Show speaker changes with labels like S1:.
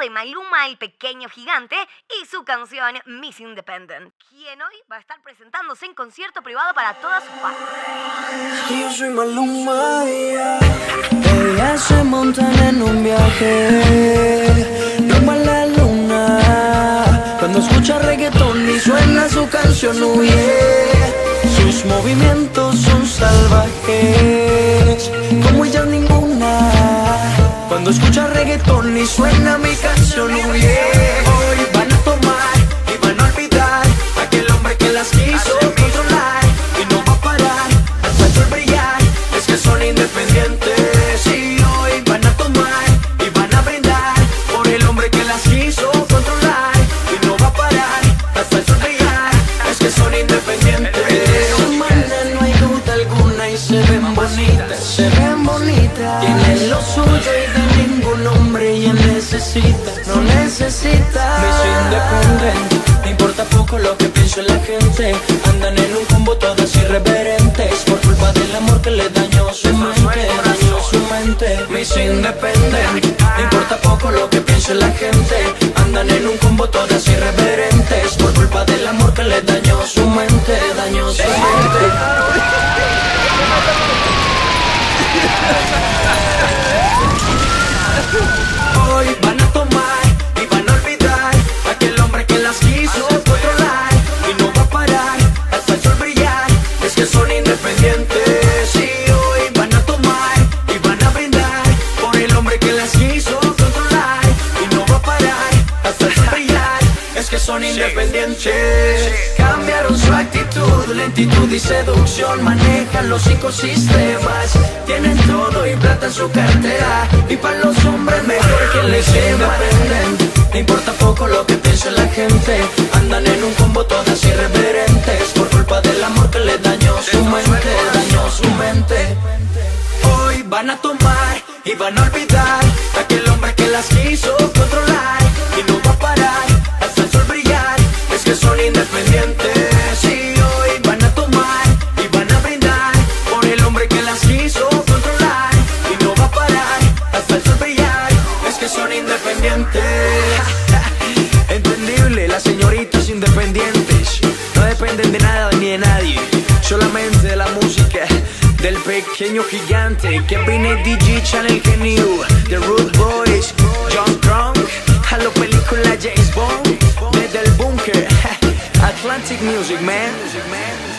S1: de Maluma, el pequeño gigante, y su canción Miss Independent, quien hoy va a estar presentándose en concierto privado para toda su fans.
S2: Yo soy Maluma, ella, se montan en un viaje, rumbo la luna. Cuando escucha reggaetón y suena su canción, huye. Sus movimientos son salvajes, como ella ninguna. Cuando escucha reggaetón y suena mi canción, huye. Hoy van a tomar y van a olvidar aquel hombre que las quiso controlar y no va a parar hasta sol brillar. Es que son independientes y hoy van a tomar y van a brindar por el hombre que las quiso controlar y no va a parar hasta sol brillar. Es que son independientes. Su manera no hay duda alguna y se ven bonitas, se ven bonitas. Tienen lo suyo y necesita, no necesita. Me soy independiente, me importa poco lo que pienso en la gente. Andan en un combo todas irreverentes por culpa del amor que le dañó su mente, dañó su mente. Me soy independiente, me importa poco lo que pienso en la gente. Andan en un combo todas irreverentes por culpa del amor que le dañó su mente, dañó su mente. Hoy que son independientes. Cambiaron su actitud, lentitud y seducción. Manejan los ecosistemas. Tienen todo y plata en su cartera. Y para los hombres mejor que les independente. No importa poco lo que piense la gente. Van a tomar y van a olvidar aquel hombre que las quiso pequeño gigante que viene DJ Channel Genio, The Root Boys, John Strong, a la película James Bond, desde el búnker, Atlantic Music Man.